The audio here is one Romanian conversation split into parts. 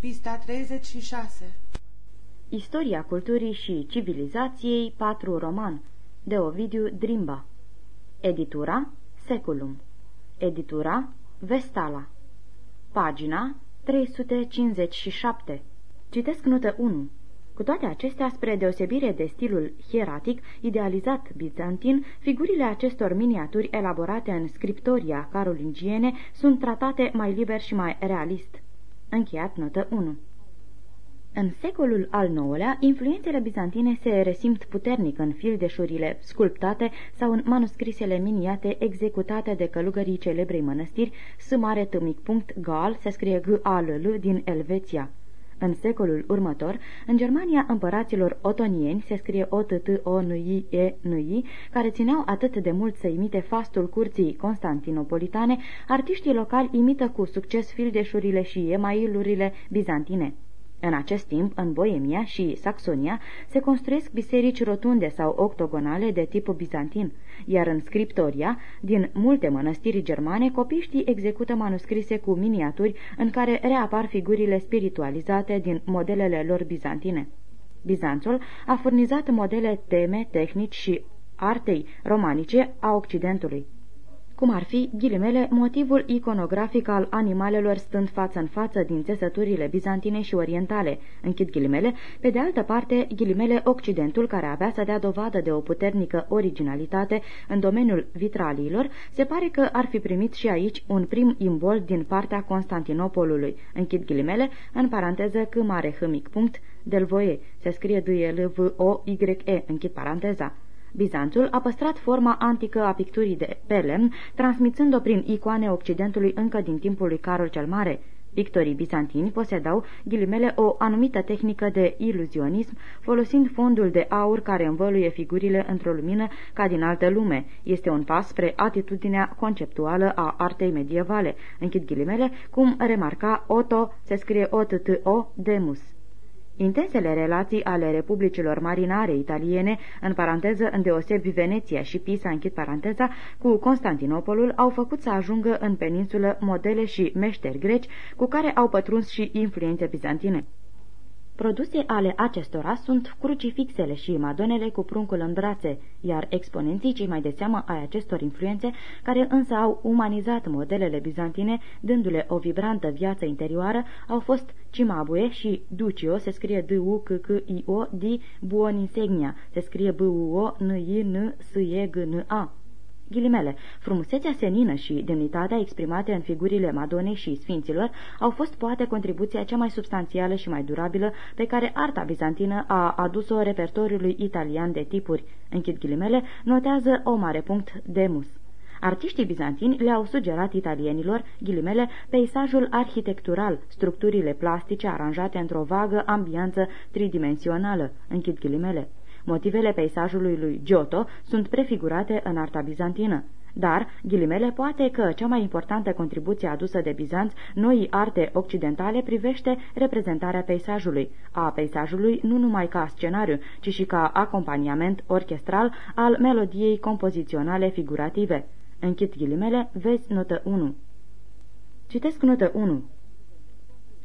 Pista 36 Istoria culturii și civilizației 4 roman de Ovidiu Drimba. Editura Seculum. Editura Vestala. Pagina 357 Citesc notă 1 cu toate acestea, spre deosebire de stilul hieratic, idealizat bizantin, figurile acestor miniaturi elaborate în scriptoria carolingiene sunt tratate mai liber și mai realist. Încheiat notă 1 în secolul al IX-lea, influențele bizantine se resimt puternic în fildeșurile sculptate sau în manuscrisele miniate executate de călugării celebrei mănăstiri S. Mare Gal, se scrie g a l l din Elveția. În secolul următor, în Germania împăraților otonieni se scrie o t t o n i e n i care țineau atât de mult să imite fastul curții constantinopolitane, artiștii locali imită cu succes fildeșurile și emailurile bizantine. În acest timp, în Boemia și Saxonia se construiesc biserici rotunde sau octogonale de tip bizantin, iar în scriptoria, din multe mănăstiri germane, copiștii execută manuscrise cu miniaturi în care reapar figurile spiritualizate din modelele lor bizantine. Bizanțul a furnizat modele teme, tehnici și artei romanice a Occidentului cum ar fi, ghilimele, motivul iconografic al animalelor stând față în față din țesăturile bizantine și orientale, închid ghilimele, pe de altă parte, ghilimele, Occidentul, care avea să dea dovadă de o puternică originalitate în domeniul vitraliilor, se pare că ar fi primit și aici un prim imbol din partea Constantinopolului, închid ghilimele, în paranteză c mare h mic punct, Delvoie, se scrie d l v o y e. Închid paranteza. Bizanțul a păstrat forma antică a picturii de pe lemn, transmițând-o prin icoane Occidentului încă din timpul lui Carol cel Mare. Pictorii bizantini posedau, ghilimele, o anumită tehnică de iluzionism, folosind fondul de aur care învăluie figurile într-o lumină ca din altă lume. Este un pas spre atitudinea conceptuală a artei medievale. Închid ghilimele, cum remarca Otto, se scrie O-T-T-O, Demus. Intensele relații ale republicilor marinare italiene, în paranteză îndeosebi Veneția și Pisa, închid paranteza, cu Constantinopolul, au făcut să ajungă în peninsulă modele și meșteri greci cu care au pătruns și influențe bizantine. Produse ale acestora sunt crucifixele și madonele cu pruncul în brațe, iar exponenții cei mai de seamă ai acestor influențe, care însă au umanizat modelele bizantine, dându-le o vibrantă viață interioară, au fost Cimabue și Ducio, se scrie d u c c i o di Buoninsegna, se scrie b u o n i n s e g n a Ghilimele, frumusețea senină și demnitatea exprimate în figurile Madonei și Sfinților au fost poate contribuția cea mai substanțială și mai durabilă pe care arta bizantină a adus-o repertoriului italian de tipuri. Închid ghilimele, notează o mare punct Demus. Artiștii bizantini le-au sugerat italienilor, ghilimele, peisajul arhitectural, structurile plastice aranjate într-o vagă ambianță tridimensională, închid ghilimele. Motivele peisajului lui Giotto sunt prefigurate în arta bizantină. Dar, ghilimele, poate că cea mai importantă contribuție adusă de Bizanț noii arte occidentale privește reprezentarea peisajului, a peisajului nu numai ca scenariu, ci și ca acompaniament orchestral al melodiei compoziționale figurative. Închid ghilimele, vezi notă 1. Citesc notă 1.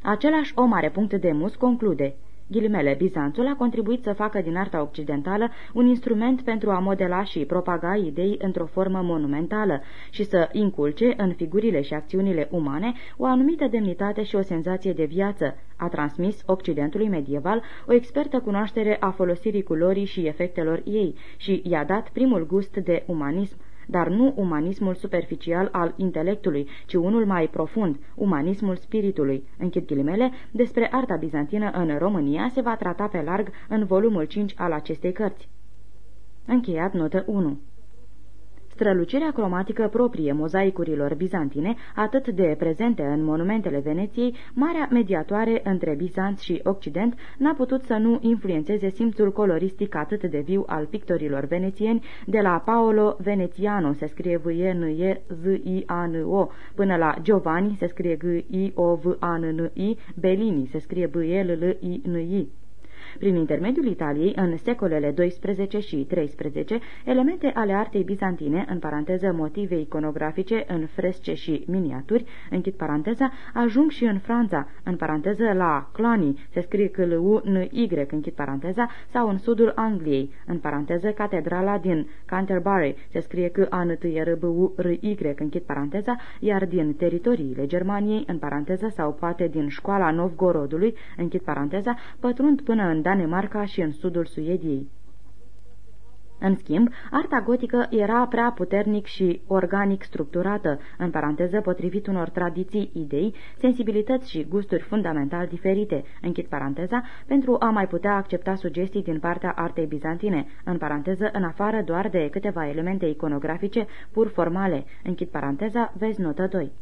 Același o mare punct de mus conclude Ghilimele, Bizanțul a contribuit să facă din arta occidentală un instrument pentru a modela și propaga idei într-o formă monumentală și să inculce în figurile și acțiunile umane o anumită demnitate și o senzație de viață. A transmis Occidentului medieval o expertă cunoaștere a folosirii culorii și efectelor ei și i-a dat primul gust de umanism dar nu umanismul superficial al intelectului, ci unul mai profund, umanismul spiritului. Închid ghilimele, despre arta bizantină în România se va trata pe larg în volumul 5 al acestei cărți. Încheiat notă 1 Strălucirea cromatică proprie mozaicurilor bizantine, atât de prezente în monumentele Veneției, marea mediatoare între Bizanț și Occident, n-a putut să nu influențeze simțul coloristic atât de viu al pictorilor venețieni, de la Paolo Veneziano, se scrie v e n e z i a n o până la Giovanni, se scrie g i o v a n n i Bellini, se scrie b e l l i n i prin intermediul Italiei, în secolele 12 și 13, elemente ale artei bizantine, în paranteză motive iconografice, în fresce și miniaturi, închid paranteza, ajung și în Franța, în paranteză la Cluny, se scrie că l n y închid paranteza, sau în sudul Angliei, în paranteză catedrala din Canterbury, se scrie că a n t r b u r y închid paranteza, iar din teritoriile Germaniei, în paranteză, sau poate din școala Novgorodului, închid paranteza, pătrund până în Danemarca și în sudul Suediei. În schimb, arta gotică era prea puternic și organic structurată, în paranteză potrivit unor tradiții, idei, sensibilități și gusturi fundamental diferite, închid paranteza, pentru a mai putea accepta sugestii din partea artei bizantine, în paranteză în afară doar de câteva elemente iconografice pur formale, închid paranteza, vezi notă 2.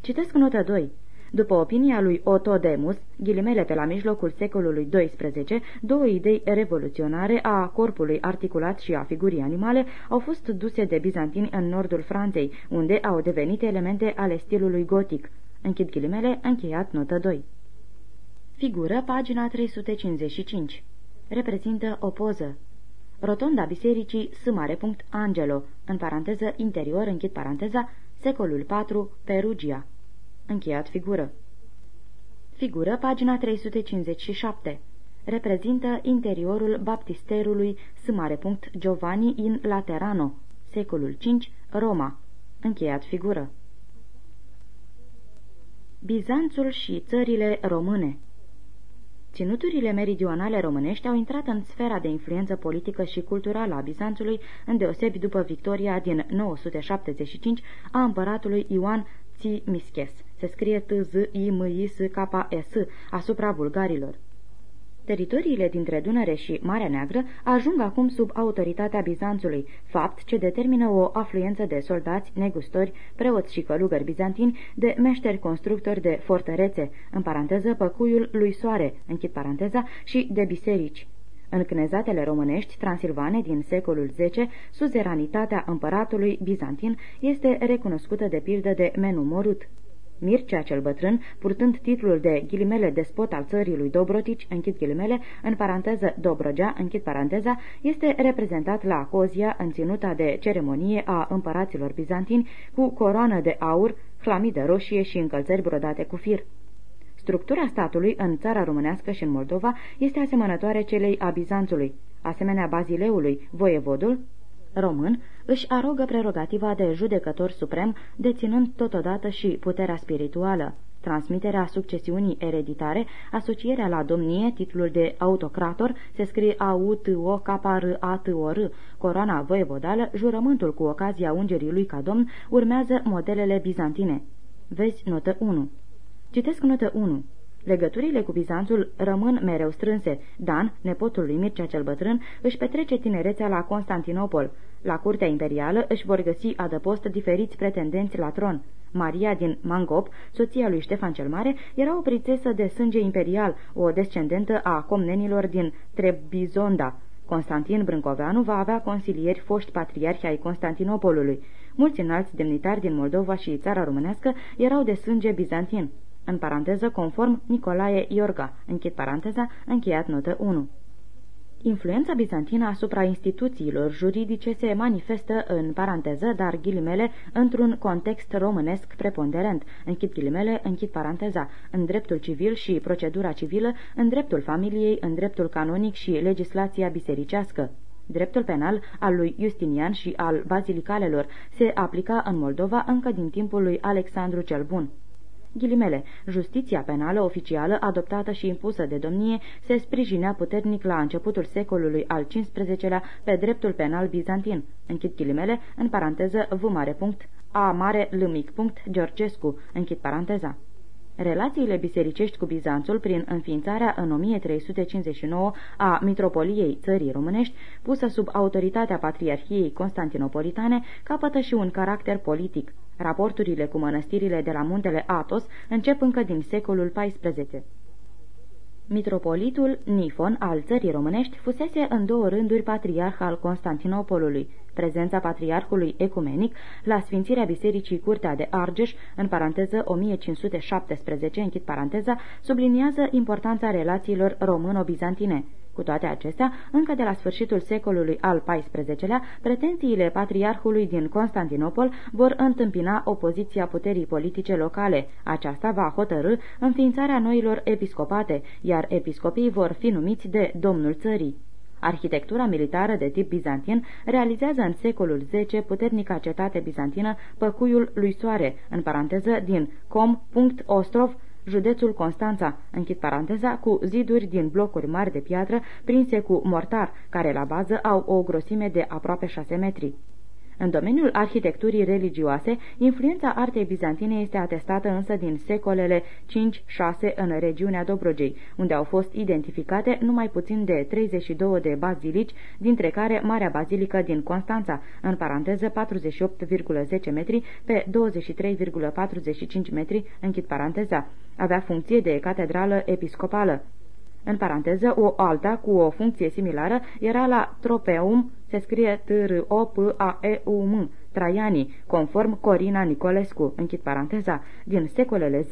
Citesc notă 2. După opinia lui Otto Demus, ghilimele pe la mijlocul secolului XII, două idei revoluționare a corpului articulat și a figurii animale au fost duse de bizantini în nordul Franței, unde au devenit elemente ale stilului gotic. Închid ghilimele, încheiat notă 2. Figură, pagina 355. Reprezintă o poză. Rotonda bisericii S. Angelo, în paranteză interior, închid paranteza, secolul IV, Perugia. Încheiat figură. Figură, pagina 357. Reprezintă interiorul baptisterului S. Giovanni in Laterano, secolul V, Roma. Încheiat figură. Bizanțul și țările române Ținuturile meridionale românești au intrat în sfera de influență politică și culturală a Bizanțului, îndeosebi după victoria din 975 a împăratului Ioan Tzimiskes se scrie t z i m i s k s asupra bulgarilor. Teritoriile dintre Dunăre și Marea Neagră ajung acum sub autoritatea Bizanțului, fapt ce determină o afluență de soldați, negustori, preoți și călugări bizantini, de meșteri constructori de fortărețe, în paranteză păcuiul lui Soare, închid paranteza, și de biserici. În cnezatele românești transilvane din secolul X, suzeranitatea împăratului bizantin este recunoscută de pildă de Menu Morut. Mircea cel bătrân, purtând titlul de ghilimele despot al țării lui Dobrotici, închid ghilimele, în paranteză Dobrogea, închid paranteza, este reprezentat la Cozia în ținuta de ceremonie a împăraților bizantini cu coroană de aur, hlamidă roșie și încălțări brodate cu fir. Structura statului în țara românească și în Moldova este asemănătoare celei a Bizanțului. Asemenea Bazileului, voievodul, român, își arogă prerogativa de judecător suprem, deținând totodată și puterea spirituală. Transmiterea succesiunii ereditare, asocierea la domnie, titlul de autocrator, se scrie a u t o k r a t o r coroana voievodală, jurământul cu ocazia ungerii lui ca domn, urmează modelele bizantine. Vezi notă 1. Citesc notă 1. Legăturile cu Bizanțul rămân mereu strânse. Dan, nepotul lui Mircea cel Bătrân, își petrece tinerețea la Constantinopol. La curtea imperială își vor găsi adăpost diferiți pretendenți la tron. Maria din Mangop, soția lui Ștefan cel Mare, era o prințesă de sânge imperial, o descendentă a comnenilor din Trebizonda. Constantin Brâncoveanu va avea consilieri foști patriarhi ai Constantinopolului. Mulți înalți demnitari din Moldova și țara românească erau de sânge bizantin în paranteză conform Nicolae Iorga, închid paranteza, încheiat notă 1. Influența bizantină asupra instituțiilor juridice se manifestă în paranteză, dar ghilimele, într-un context românesc preponderent, închid ghilimele, închid paranteza, în dreptul civil și procedura civilă, în dreptul familiei, în dreptul canonic și legislația bisericească. Dreptul penal al lui Justinian și al bazilicalelor se aplica în Moldova încă din timpul lui Alexandru cel Bun. Ghilimele, justiția penală oficială adoptată și impusă de domnie se sprijinea puternic la începutul secolului al XV-lea pe dreptul penal bizantin. Închid ghilimele, în paranteză v mare punct, a mare l mic punct, Georgescu, închid paranteza. Relațiile bisericești cu Bizanțul, prin înființarea în 1359 a Mitropoliei țării românești, pusă sub autoritatea Patriarhiei Constantinopolitane, capătă și un caracter politic. Raporturile cu mănăstirile de la muntele Atos încep încă din secolul XIV. Mitropolitul Nifon al țării românești fusese în două rânduri patriarh al Constantinopolului. Prezența patriarhului ecumenic la sfințirea bisericii Curtea de Argeș, în paranteză 1517, închid paranteza, subliniază importanța relațiilor româno-bizantine. Cu toate acestea, încă de la sfârșitul secolului al XIV-lea, pretențiile patriarhului din Constantinopol vor întâmpina opoziția puterii politice locale. Aceasta va hotărâ înființarea noilor episcopate, iar episcopii vor fi numiți de domnul țării. Arhitectura militară de tip bizantin realizează în secolul X puternica cetate bizantină Păcuiul lui Soare, în paranteză din com.ostrov, județul Constanța, închid paranteza, cu ziduri din blocuri mari de piatră prinse cu mortar, care la bază au o grosime de aproape 6 metri. În domeniul arhitecturii religioase, influența artei bizantine este atestată însă din secolele 5-6 în regiunea Dobrogei, unde au fost identificate numai puțin de 32 de bazilici, dintre care Marea Bazilică din Constanța, în paranteză 48,10 metri pe 23,45 metri, închid paranteza. Avea funcție de catedrală episcopală. În paranteză, o alta cu o funcție similară era la Tropeum, se scrie t r o p a e u m Traiani, conform Corina Nicolescu, închid paranteza, din secolele 10-12,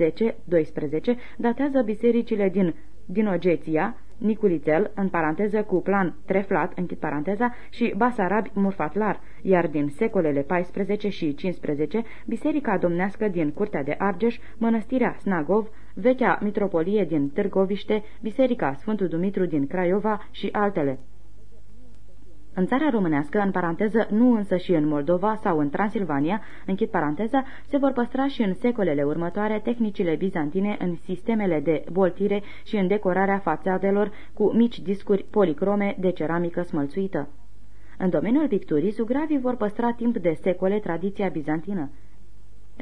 datează bisericile din Dinogeția, Niculițel, în paranteză cu plan treflat, închid paranteza, și Basarabi Murfatlar, iar din secolele 14 și 15, biserica domnească din Curtea de Argeș, mănăstirea Snagov, vechea mitropolie din Târgoviște, biserica Sfântul Dumitru din Craiova și altele. În țara românească, în paranteză, nu însă și în Moldova sau în Transilvania, închid paranteza, se vor păstra și în secolele următoare tehnicile bizantine în sistemele de boltire și în decorarea fațadelor cu mici discuri policrome de ceramică smălțuită. În domeniul picturii, sugravii vor păstra timp de secole tradiția bizantină.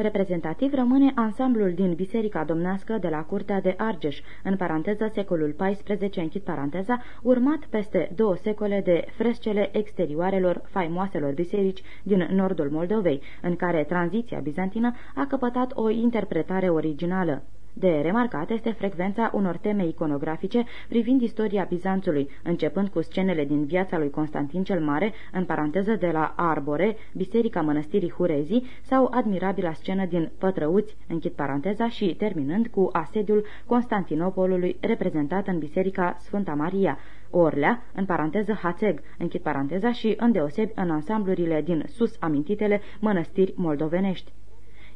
Reprezentativ rămâne ansamblul din Biserica Domnească de la Curtea de Argeș, în paranteză secolul XIV, închid paranteza, urmat peste două secole de frescele exterioarelor faimoaselor biserici din nordul Moldovei, în care tranziția bizantină a căpătat o interpretare originală. De remarcat este frecvența unor teme iconografice privind istoria Bizanțului, începând cu scenele din viața lui Constantin cel Mare, în paranteză de la Arbore, Biserica Mănăstirii Hurezii, sau admirabila scenă din Pătrăuți, închid paranteza, și terminând cu asediul Constantinopolului reprezentat în Biserica Sfânta Maria, Orlea, în paranteză Hațeg, închid paranteza, și îndeosebi în ansamblurile din sus amintitele mănăstiri moldovenești.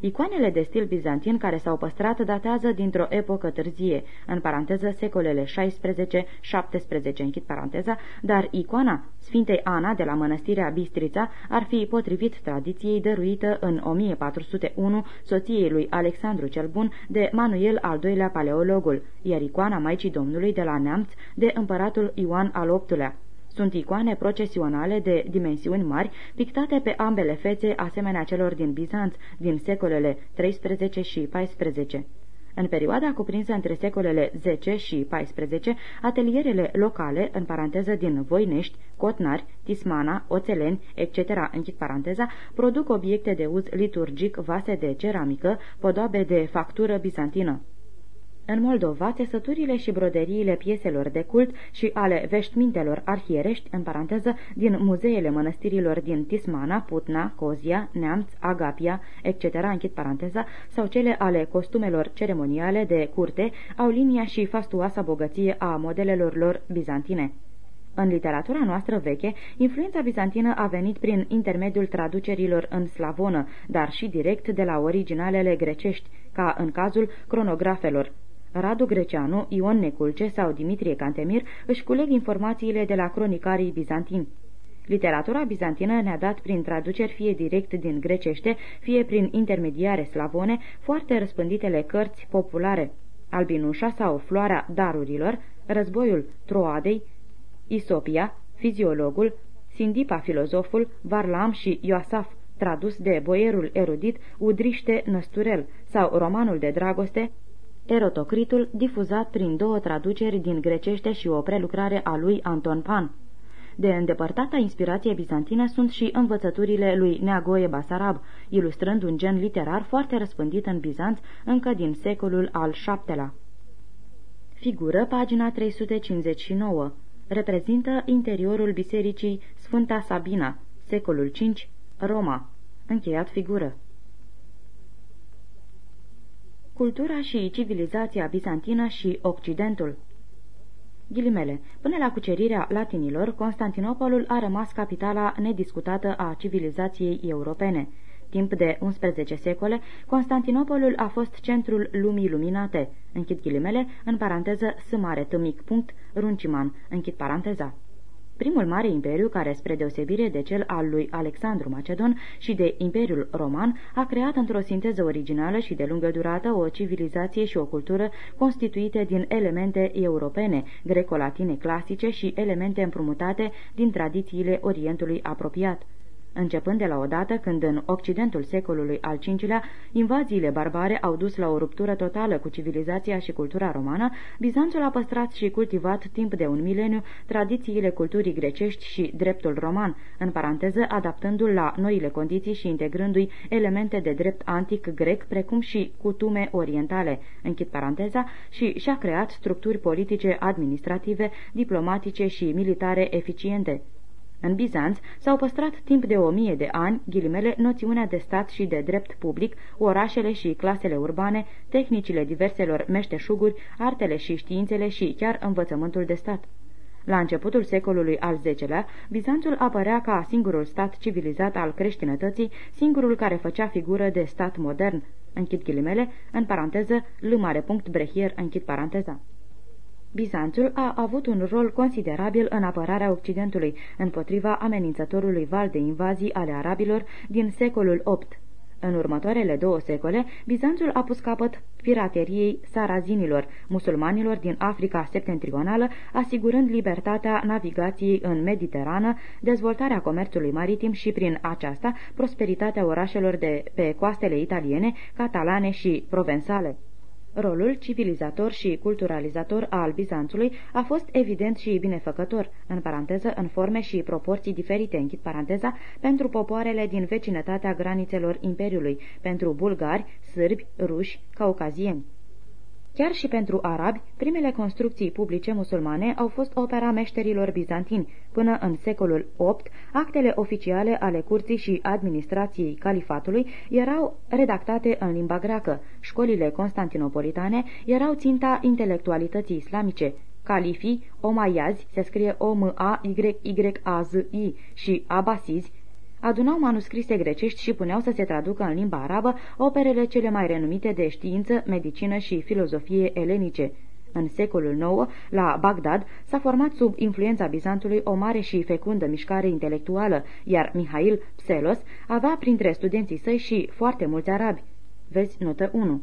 Icoanele de stil bizantin care s-au păstrat datează dintr-o epocă târzie, în paranteză secolele 16-17, închid paranteza, dar icoana Sfintei Ana de la mănăstirea Bistrița ar fi potrivit tradiției dăruită în 1401 soției lui Alexandru cel Bun de Manuel al II-lea Paleologul, iar icoana Maicii Domnului de la Neamț de împăratul Ioan al VIII-lea. Sunt icoane procesionale de dimensiuni mari, pictate pe ambele fețe, asemenea celor din Bizanț, din secolele 13 și 14. În perioada cuprinsă între secolele 10 și 14, atelierele locale, în paranteză din Voinești, Cotnari, Tismana, Oțeleni, etc., închid paranteza, produc obiecte de uz liturgic, vase de ceramică, podoabe de factură bizantină. În Moldova, țesăturile și broderiile pieselor de cult și ale veștmintelor arhierești, în paranteză, din muzeele mănăstirilor din Tismana, Putna, Cozia, Neamț, Agapia, etc., închid paranteza, sau cele ale costumelor ceremoniale de curte, au linia și fastuoasa bogăție a modelelor lor bizantine. În literatura noastră veche, influența bizantină a venit prin intermediul traducerilor în slavonă, dar și direct de la originalele grecești, ca în cazul cronografelor, Radu Greceanu, Ion Neculce sau Dimitrie Cantemir își culeg informațiile de la cronicarii bizantini. Literatura bizantină ne-a dat prin traduceri fie direct din grecește, fie prin intermediare slavone, foarte răspânditele cărți populare. Albinușa sau Floarea darurilor, Războiul Troadei, Isopia, Fiziologul, Sindipa filozoful, Varlam și Ioasaf, tradus de boierul erudit Udriște Năsturel, sau romanul de dragoste, Erotocritul, difuzat prin două traduceri din grecește și o prelucrare a lui Anton Pan. De îndepărtata inspirație bizantină sunt și învățăturile lui Neagoe Basarab, ilustrând un gen literar foarte răspândit în Bizanț încă din secolul al VII-lea. Figură pagina 359. Reprezintă interiorul bisericii Sfânta Sabina, secolul V, Roma. Încheiat figură. Cultura și civilizația bizantină și Occidentul Ghilimele. Până la cucerirea latinilor, Constantinopolul a rămas capitala nediscutată a civilizației europene. Timp de 11 secole, Constantinopolul a fost centrul lumii luminate, închid ghilimele, în paranteză s mare tâmic punct, runciman, închid paranteza. Primul mare imperiu, care, spre deosebire de cel al lui Alexandru Macedon și de Imperiul Roman, a creat într-o sinteză originală și de lungă durată o civilizație și o cultură constituite din elemente europene, greco-latine clasice și elemente împrumutate din tradițiile Orientului apropiat începând de la o dată când în Occidentul secolului al V-lea invaziile barbare au dus la o ruptură totală cu civilizația și cultura romană, Bizanțul a păstrat și cultivat timp de un mileniu tradițiile culturii grecești și dreptul roman, în paranteză adaptându-l la noile condiții și integrându-i elemente de drept antic grec, precum și cutume orientale, închid paranteza, și și-a creat structuri politice, administrative, diplomatice și militare eficiente. În Bizanț s-au păstrat timp de o mie de ani, ghilimele, noțiunea de stat și de drept public, orașele și clasele urbane, tehnicile diverselor meșteșuguri, artele și științele și chiar învățământul de stat. La începutul secolului al X-lea, Bizanțul apărea ca singurul stat civilizat al creștinătății, singurul care făcea figură de stat modern. Închid ghilimele, în paranteză, l brehier, închid paranteza. Bizanțul a avut un rol considerabil în apărarea Occidentului împotriva amenințătorului val de invazii ale arabilor din secolul VIII. În următoarele două secole, Bizanțul a pus capăt pirateriei sarazinilor, musulmanilor din Africa septentrională, asigurând libertatea navigației în Mediterană, dezvoltarea comerțului maritim și, prin aceasta, prosperitatea orașelor de pe coastele italiene, catalane și provensale. Rolul civilizator și culturalizator al Bizanțului a fost evident și binefăcător, în paranteză, în forme și proporții diferite, închid paranteza, pentru popoarele din vecinătatea granițelor Imperiului, pentru bulgari, sârbi, ruși, caucazieni. Chiar și pentru arabi, primele construcții publice musulmane au fost opera meșterilor bizantini. Până în secolul VIII, actele oficiale ale curții și administrației califatului erau redactate în limba greacă. Școlile constantinopolitane erau ținta intelectualității islamice. Califii, omaiazi, se scrie O-M-A-Y-Y-A-Z-I, și abasizi, adunau manuscrise grecești și puneau să se traducă în limba arabă operele cele mai renumite de știință, medicină și filozofie elenice. În secolul IX, la Bagdad, s-a format sub influența Bizantului o mare și fecundă mișcare intelectuală, iar Mihail Pselos avea printre studenții săi și foarte mulți arabi. Vezi notă 1.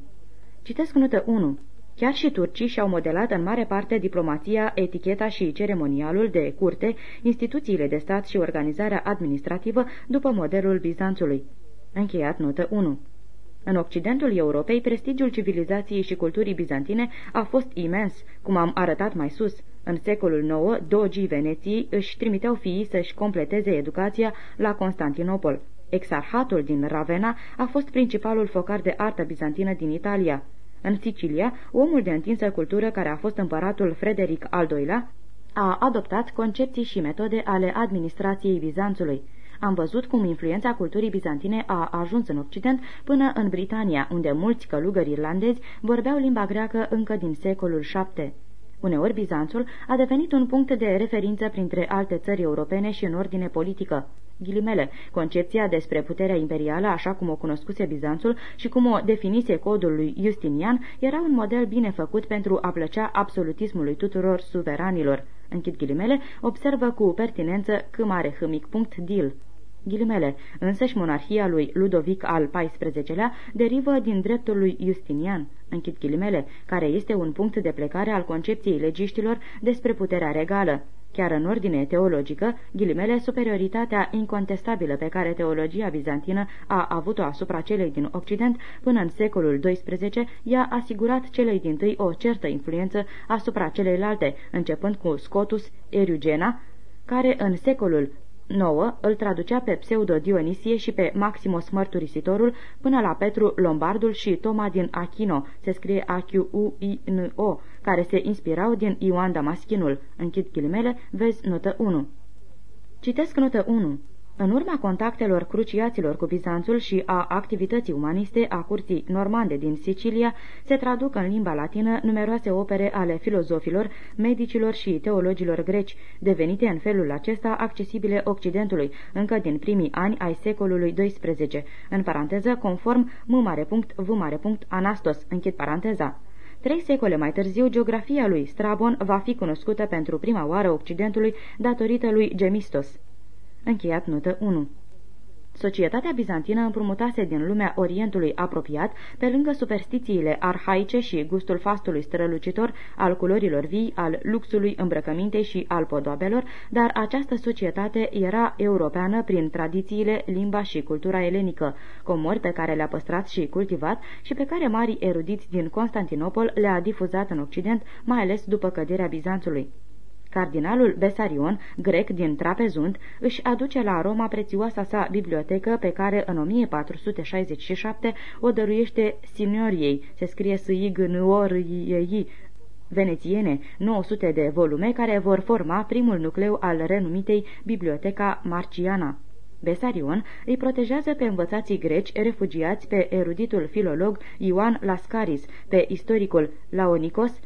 Citesc notă 1. Chiar și turcii și-au modelat în mare parte diplomația, eticheta și ceremonialul de curte, instituțiile de stat și organizarea administrativă după modelul Bizanțului. Încheiat notă 1. În Occidentul Europei, prestigiul civilizației și culturii bizantine a fost imens, cum am arătat mai sus. În secolul IX, dogii Veneției își trimiteau fiii să-și completeze educația la Constantinopol. Exarhatul din Ravenna a fost principalul focar de artă bizantină din Italia. În Sicilia, omul de întinsă cultură care a fost împăratul Frederic al II-lea a adoptat concepții și metode ale administrației Bizanțului. Am văzut cum influența culturii bizantine a ajuns în Occident până în Britania, unde mulți călugări irlandezi vorbeau limba greacă încă din secolul VII. Uneori Bizanțul a devenit un punct de referință printre alte țări europene și în ordine politică. Ghilimele, concepția despre puterea imperială, așa cum o cunoscuse Bizanțul și cum o definise codul lui Justinian, era un model bine făcut pentru a plăcea absolutismului tuturor suveranilor. Închid ghilimele, observă cu pertinență câmare hâmic punct dil. Ghilimele, însăși monarhia lui Ludovic al XIV-lea derivă din dreptul lui Justinian, închid ghilimele, care este un punct de plecare al concepției legiștilor despre puterea regală. Chiar în ordine teologică, ghilimele, superioritatea incontestabilă pe care teologia bizantină a avut-o asupra celei din Occident până în secolul XII i-a asigurat celei din tâi o certă influență asupra celeilalte, începând cu Scotus Eriugena, care în secolul 9 îl traducea pe Pseudo-Dionisie și pe Maximos Mărturisitorul până la Petru Lombardul și Toma din Achino, se scrie A-Q-U-I-N-O, care se inspirau din Ioan Damaschinul. Închid ghilimele, vezi notă 1. Citesc notă 1. În urma contactelor cruciaților cu Bizanțul și a activității umaniste a curții normande din Sicilia, se traduc în limba latină numeroase opere ale filozofilor, medicilor și teologilor greci, devenite în felul acesta accesibile Occidentului, încă din primii ani ai secolului XII, în paranteză conform m.v. Anastos, închid paranteza. Trei secole mai târziu, geografia lui Strabon va fi cunoscută pentru prima oară Occidentului datorită lui Gemistos. Încheiat notă 1 Societatea bizantină împrumutase din lumea Orientului apropiat, pe lângă superstițiile arhaice și gustul fastului strălucitor, al culorilor vii, al luxului îmbrăcămintei și al podoabelor, dar această societate era europeană prin tradițiile, limba și cultura elenică, comori pe care le-a păstrat și cultivat și pe care marii erudiți din Constantinopol le-a difuzat în Occident, mai ales după căderea Bizanțului. Cardinalul Besarion, grec din Trapezunt, își aduce la Roma prețioasa sa bibliotecă pe care în 1467 o dăruiește signoriei, se scrie s i g n o r i venețiene, 900 de volume care vor forma primul nucleu al renumitei Biblioteca Marciana. Besarion îi protejează pe învățații greci refugiați pe eruditul filolog Ioan Lascaris, pe istoricul Laonicos,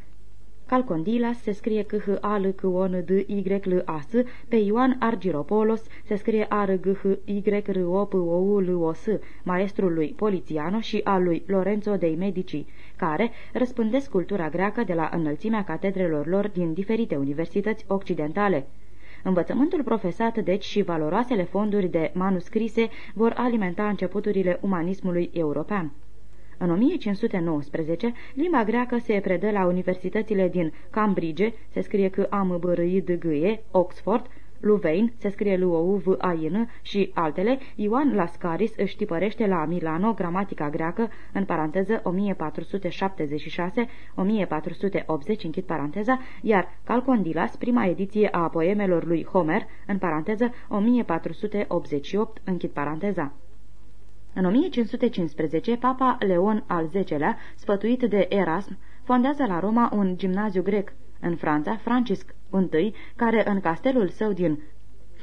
Calcondilas se scrie c h a l c o n d y l a s pe Ioan Argiropolos se scrie a r g h y r o p o u l o s maestrul lui Polițiano și al lui Lorenzo dei Medici, care răspândesc cultura greacă de la înălțimea catedrelor lor din diferite universități occidentale. Învățământul profesat, deci, și valoroasele fonduri de manuscrise vor alimenta începuturile umanismului european. În 1519, limba greacă se predă la universitățile din Cambridge, se scrie că am b r i d g -e, Oxford, Louvain, se scrie l o u v a i n și altele, Ioan Lascaris își tipărește la Milano gramatica greacă, în paranteză 1476-1480, închid paranteza, iar Calcondilas, prima ediție a poemelor lui Homer, în paranteză 1488, închid paranteza. În 1515, papa Leon al X-lea, sfătuit de Erasm, fondează la Roma un gimnaziu grec. În Franța, Francisc I, care în castelul său din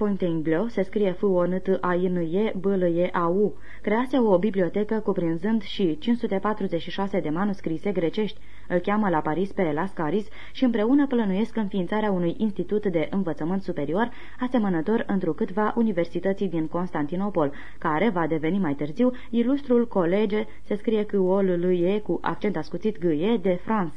Fontainebleau se scrie f o n t a i n e b l e a u crease o bibliotecă cuprinzând și 546 de manuscrise grecești. Îl cheamă la Paris pe Lascaris și împreună plănuiesc înființarea unui institut de învățământ superior asemănător întrucâtva Universității din Constantinopol, care va deveni mai târziu ilustrul colege, se scrie cu o l l e cu accent ascuțit g e de France.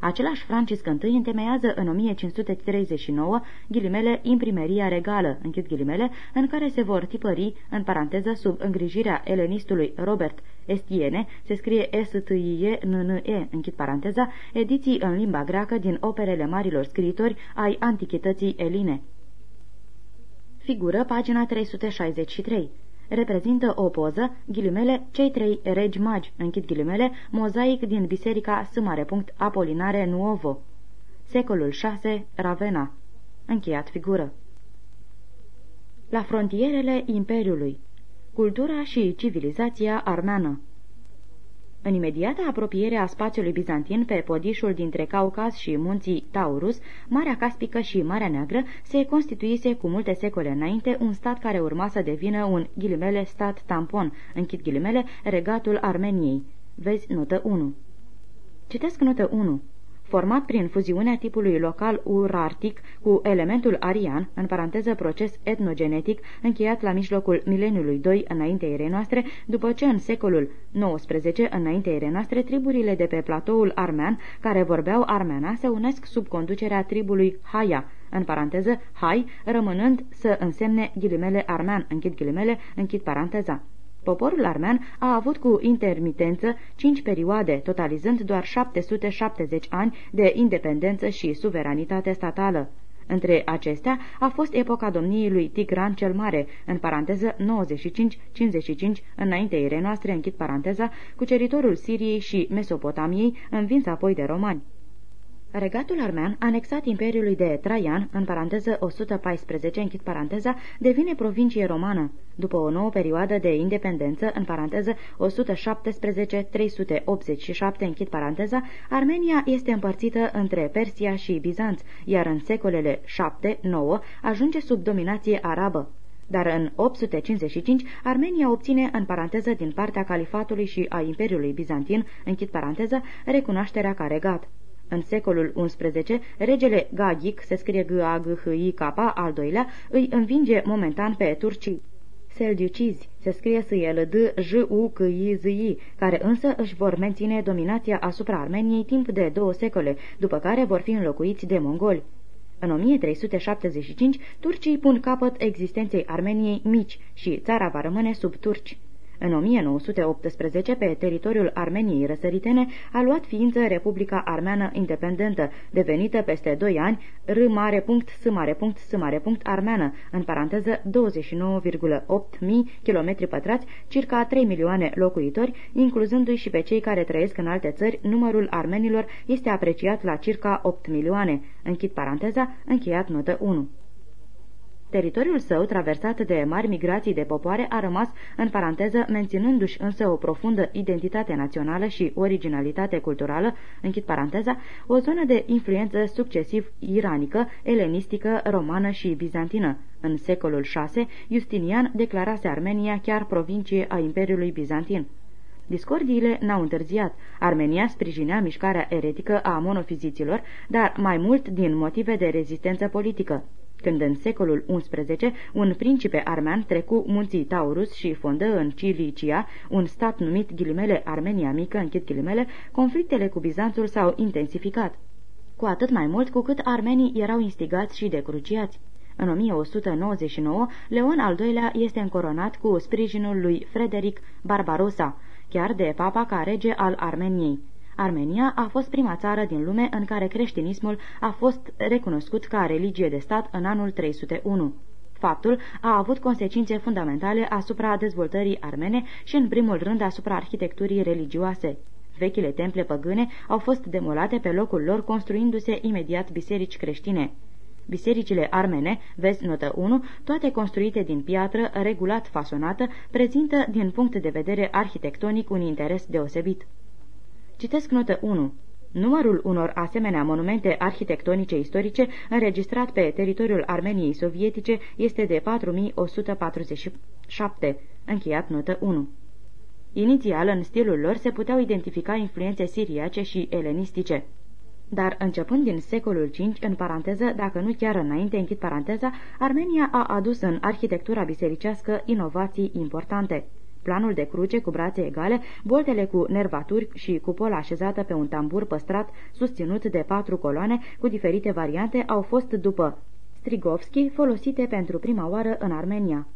Același Francisc I întemeiază în 1539 ghilimele imprimeria regală, închid ghilimele, în care se vor tipări, în paranteză, sub îngrijirea elenistului Robert Estiene, se scrie s t i e n n e. Închid paranteza, ediții în limba greacă din operele marilor scriitori ai antichității eline. Figură pagina 363 reprezintă o poză, ghilimele, cei trei regi magi, închid ghilimele, mozaic din biserica S. Apolinare Nuovo. Secolul 6, Ravenna. Încheiat figură. La frontierele Imperiului Cultura și civilizația armeană în imediata apropiere a spațiului bizantin, pe podișul dintre Caucaz și munții Taurus, Marea Caspică și Marea Neagră se constituise cu multe secole înainte un stat care urma să devină un ghilimele stat tampon, închid ghilimele, regatul Armeniei. Vezi notă 1. Citesc notă 1 format prin fuziunea tipului local urartic cu elementul arian, în paranteză proces etnogenetic, încheiat la mijlocul mileniului 2 înaintea erei noastre, după ce în secolul XIX înaintea erei noastre triburile de pe platoul armean, care vorbeau armeana, se unesc sub conducerea tribului Haya, în paranteză Hai, rămânând să însemne ghilimele armean, închid ghilimele, închid paranteza. Poporul armean a avut cu intermitență cinci perioade, totalizând doar 770 ani de independență și suveranitate statală. Între acestea a fost epoca domniei lui Tigran cel Mare, în paranteză 95-55, înaintea erei noastre, închid paranteza, cuceritorul Siriei și Mesopotamiei, învins apoi de romani. Regatul armean, anexat Imperiului de Traian, în paranteză 114, închid paranteza, devine provincie romană. După o nouă perioadă de independență, în paranteză 117-387, închid paranteza, Armenia este împărțită între Persia și Bizanț, iar în secolele 7-9 ajunge sub dominație arabă. dar în 855 Armenia obține, în paranteză din partea califatului și a Imperiului Bizantin, închid paranteză, recunoașterea ca regat. În secolul XI, regele Gagic, se scrie g a g h i k al doilea, îi învinge momentan pe turcii selgiucizi, se scrie s l d j u c i z i care însă își vor menține dominația asupra Armeniei timp de două secole, după care vor fi înlocuiți de mongoli. În 1375, turcii pun capăt existenței Armeniei mici și țara va rămâne sub turci. În 1918, pe teritoriul Armeniei răsăritene, a luat ființă Republica Armeană Independentă, devenită peste 2 ani R mare punct S mare punct S mare punct armeană, în paranteză 29,8 mii km pătrați, circa 3 milioane locuitori, incluzându-i și pe cei care trăiesc în alte țări, numărul armenilor este apreciat la circa 8 milioane. Închid paranteza, încheiat notă 1. Teritoriul său, traversat de mari migrații de popoare, a rămas, în paranteză, menținându-și însă o profundă identitate națională și originalitate culturală, închid paranteza, o zonă de influență succesiv iranică, elenistică, romană și bizantină. În secolul VI, Justinian declarase Armenia chiar provincie a Imperiului Bizantin. Discordiile n-au întârziat. Armenia sprijinea mișcarea eretică a monofiziților, dar mai mult din motive de rezistență politică când în secolul XI un principe armean trecu munții Taurus și fondă în Cilicia, un stat numit ghilimele Armenia Mică, închid ghilimele, conflictele cu Bizanțul s-au intensificat. Cu atât mai mult cu cât armenii erau instigați și decruciați. În 1199, Leon al II-lea este încoronat cu sprijinul lui Frederic Barbarossa, chiar de papa ca rege al Armeniei. Armenia a fost prima țară din lume în care creștinismul a fost recunoscut ca religie de stat în anul 301. Faptul a avut consecințe fundamentale asupra dezvoltării armene și în primul rând asupra arhitecturii religioase. Vechile temple păgâne au fost demolate pe locul lor construindu-se imediat biserici creștine. Bisericile armene, vezi notă 1, toate construite din piatră, regulat fasonată, prezintă din punct de vedere arhitectonic un interes deosebit. Citesc notă 1. Numărul unor asemenea monumente arhitectonice istorice înregistrat pe teritoriul Armeniei sovietice este de 4147. Încheiat notă 1. Inițial, în stilul lor se puteau identifica influențe siriace și elenistice. Dar începând din secolul V, în paranteză, dacă nu chiar înainte, închid paranteza, Armenia a adus în arhitectura bisericească inovații importante planul de cruce cu brațe egale, boltele cu nervaturi și cupola așezată pe un tambur păstrat, susținut de patru coloane cu diferite variante, au fost după Strigovski folosite pentru prima oară în Armenia.